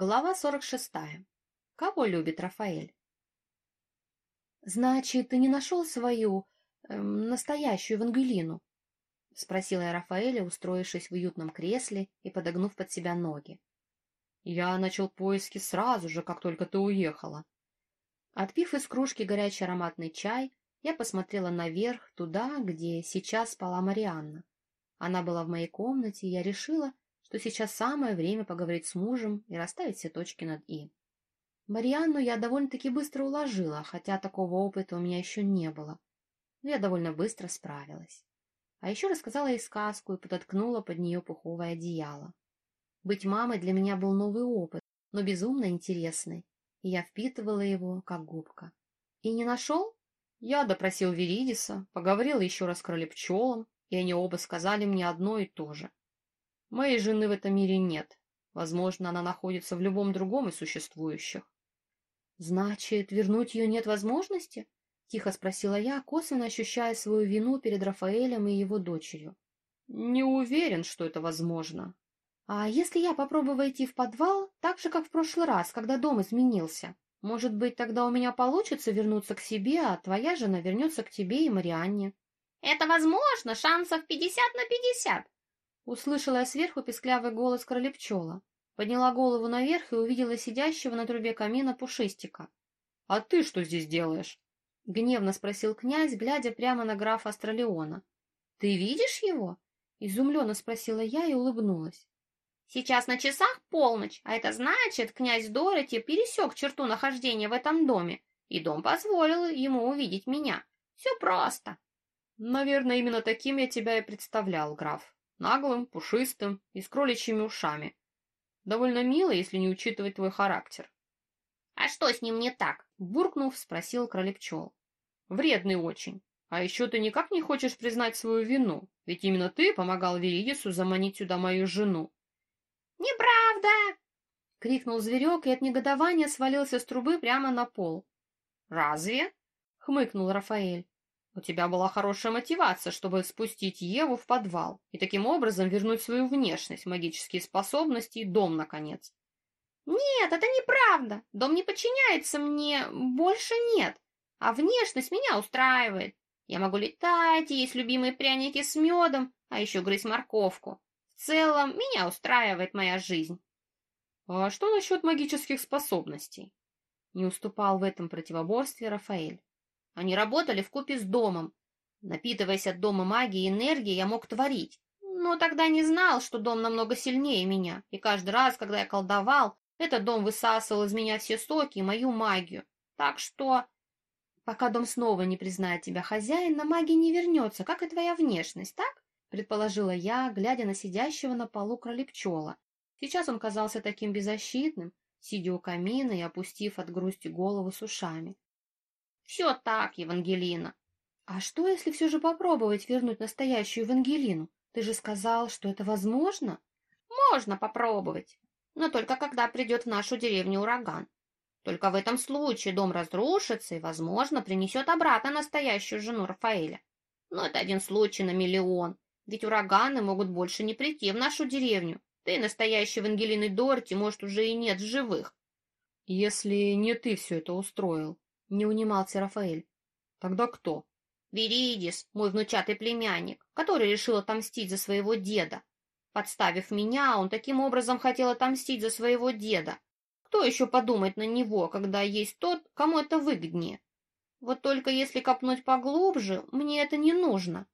Глава 46. Кого любит Рафаэль? «Значит, ты не нашел свою эм, настоящую Евангелину?» — спросила я Рафаэля, устроившись в уютном кресле и подогнув под себя ноги. «Я начал поиски сразу же, как только ты уехала». Отпив из кружки горячий ароматный чай, я посмотрела наверх, туда, где сейчас спала Марианна. Она была в моей комнате, и я решила, что сейчас самое время поговорить с мужем и расставить все точки над «и». Марианну я довольно-таки быстро уложила, хотя такого опыта у меня еще не было. Но я довольно быстро справилась. А еще рассказала ей сказку и подоткнула под нее пуховое одеяло. Быть мамой для меня был новый опыт, но безумно интересный, и я впитывала его, как губка. И не нашел? Я допросил Веридиса, поговорил еще раз с кролепчелом, и они оба сказали мне одно и то же. Моей жены в этом мире нет. Возможно, она находится в любом другом из существующих. — Значит, вернуть ее нет возможности? — тихо спросила я, косвенно ощущая свою вину перед Рафаэлем и его дочерью. — Не уверен, что это возможно. — А если я попробую войти в подвал, так же, как в прошлый раз, когда дом изменился? Может быть, тогда у меня получится вернуться к себе, а твоя жена вернется к тебе и Марианне? — Это возможно, шансов пятьдесят на пятьдесят, Услышала я сверху песклявый голос кролепчела. Подняла голову наверх и увидела сидящего на трубе камина пушистика. — А ты что здесь делаешь? — гневно спросил князь, глядя прямо на графа Астралеона. — Ты видишь его? — изумленно спросила я и улыбнулась. — Сейчас на часах полночь, а это значит, князь Дороти пересек черту нахождения в этом доме, и дом позволил ему увидеть меня. Все просто. — Наверное, именно таким я тебя и представлял, граф, наглым, пушистым и с кроличьими ушами. Довольно мило, если не учитывать твой характер. — А что с ним не так? — буркнув, спросил кролепчел. — Вредный очень. А еще ты никак не хочешь признать свою вину, ведь именно ты помогал Веридису заманить сюда мою жену. — Неправда! — крикнул зверек и от негодования свалился с трубы прямо на пол. — Разве? — хмыкнул Рафаэль. У тебя была хорошая мотивация, чтобы спустить Еву в подвал и таким образом вернуть свою внешность, магические способности и дом, наконец. Нет, это неправда. Дом не подчиняется мне, больше нет. А внешность меня устраивает. Я могу летать, есть любимые пряники с медом, а еще грызть морковку. В целом, меня устраивает моя жизнь. А что насчет магических способностей? Не уступал в этом противоборстве Рафаэль. Они работали в купе с домом. Напитываясь от дома магии и энергии, я мог творить. Но тогда не знал, что дом намного сильнее меня, и каждый раз, когда я колдовал, этот дом высасывал из меня все соки и мою магию. Так что... Пока дом снова не признает тебя хозяином, магия не вернется, как и твоя внешность, так? Предположила я, глядя на сидящего на полу кролепчела. Сейчас он казался таким беззащитным, сидя у камина и опустив от грусти голову с ушами. Все так, Евангелина. А что, если все же попробовать вернуть настоящую Евангелину? Ты же сказал, что это возможно? Можно попробовать, но только когда придет в нашу деревню ураган. Только в этом случае дом разрушится и, возможно, принесет обратно настоящую жену Рафаэля. Но это один случай на миллион, ведь ураганы могут больше не прийти в нашу деревню. Да и настоящей Евангелины Дорти, может, уже и нет живых. Если не ты все это устроил, — не унимался Рафаэль. — Тогда кто? — Веридис, мой внучатый племянник, который решил отомстить за своего деда. Подставив меня, он таким образом хотел отомстить за своего деда. Кто еще подумает на него, когда есть тот, кому это выгоднее? Вот только если копнуть поглубже, мне это не нужно.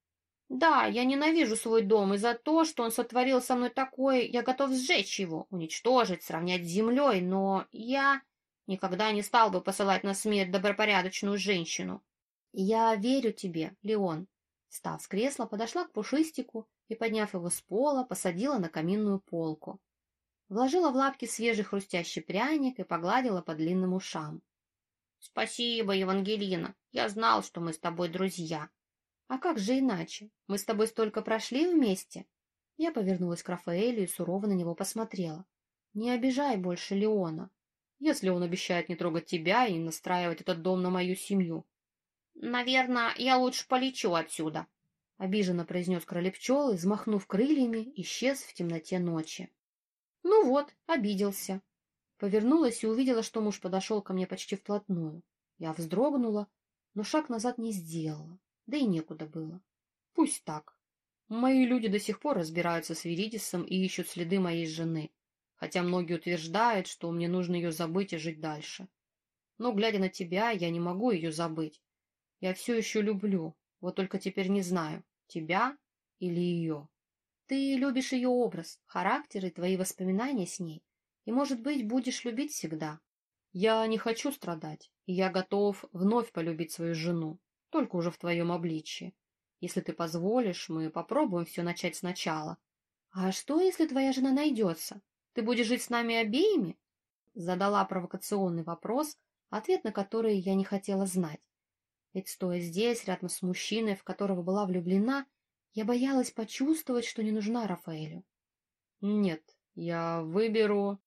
Да, я ненавижу свой дом, и за то, что он сотворил со мной такое, я готов сжечь его, уничтожить, сравнять с землей, но я... Никогда не стал бы посылать на смерть добропорядочную женщину. Я верю тебе, Леон. Встав с кресла, подошла к пушистику и, подняв его с пола, посадила на каминную полку. Вложила в лапки свежий хрустящий пряник и погладила по длинным ушам. — Спасибо, Евангелина. Я знал, что мы с тобой друзья. — А как же иначе? Мы с тобой столько прошли вместе. Я повернулась к Рафаэлю и сурово на него посмотрела. — Не обижай больше Леона если он обещает не трогать тебя и настраивать этот дом на мою семью. — Наверное, я лучше полечу отсюда, — обиженно произнес кролепчел и, взмахнув крыльями, исчез в темноте ночи. — Ну вот, обиделся. Повернулась и увидела, что муж подошел ко мне почти вплотную. Я вздрогнула, но шаг назад не сделала, да и некуда было. Пусть так. Мои люди до сих пор разбираются с Веридисом и ищут следы моей жены, хотя многие утверждают, что мне нужно ее забыть и жить дальше. Но, глядя на тебя, я не могу ее забыть. Я все еще люблю, вот только теперь не знаю, тебя или ее. Ты любишь ее образ, характер и твои воспоминания с ней, и, может быть, будешь любить всегда. Я не хочу страдать, и я готов вновь полюбить свою жену, только уже в твоем обличье. Если ты позволишь, мы попробуем все начать сначала. А что, если твоя жена найдется? Ты будешь жить с нами обеими? Задала провокационный вопрос, ответ на который я не хотела знать. Ведь, стоя здесь, рядом с мужчиной, в которого была влюблена, я боялась почувствовать, что не нужна Рафаэлю. Нет, я выберу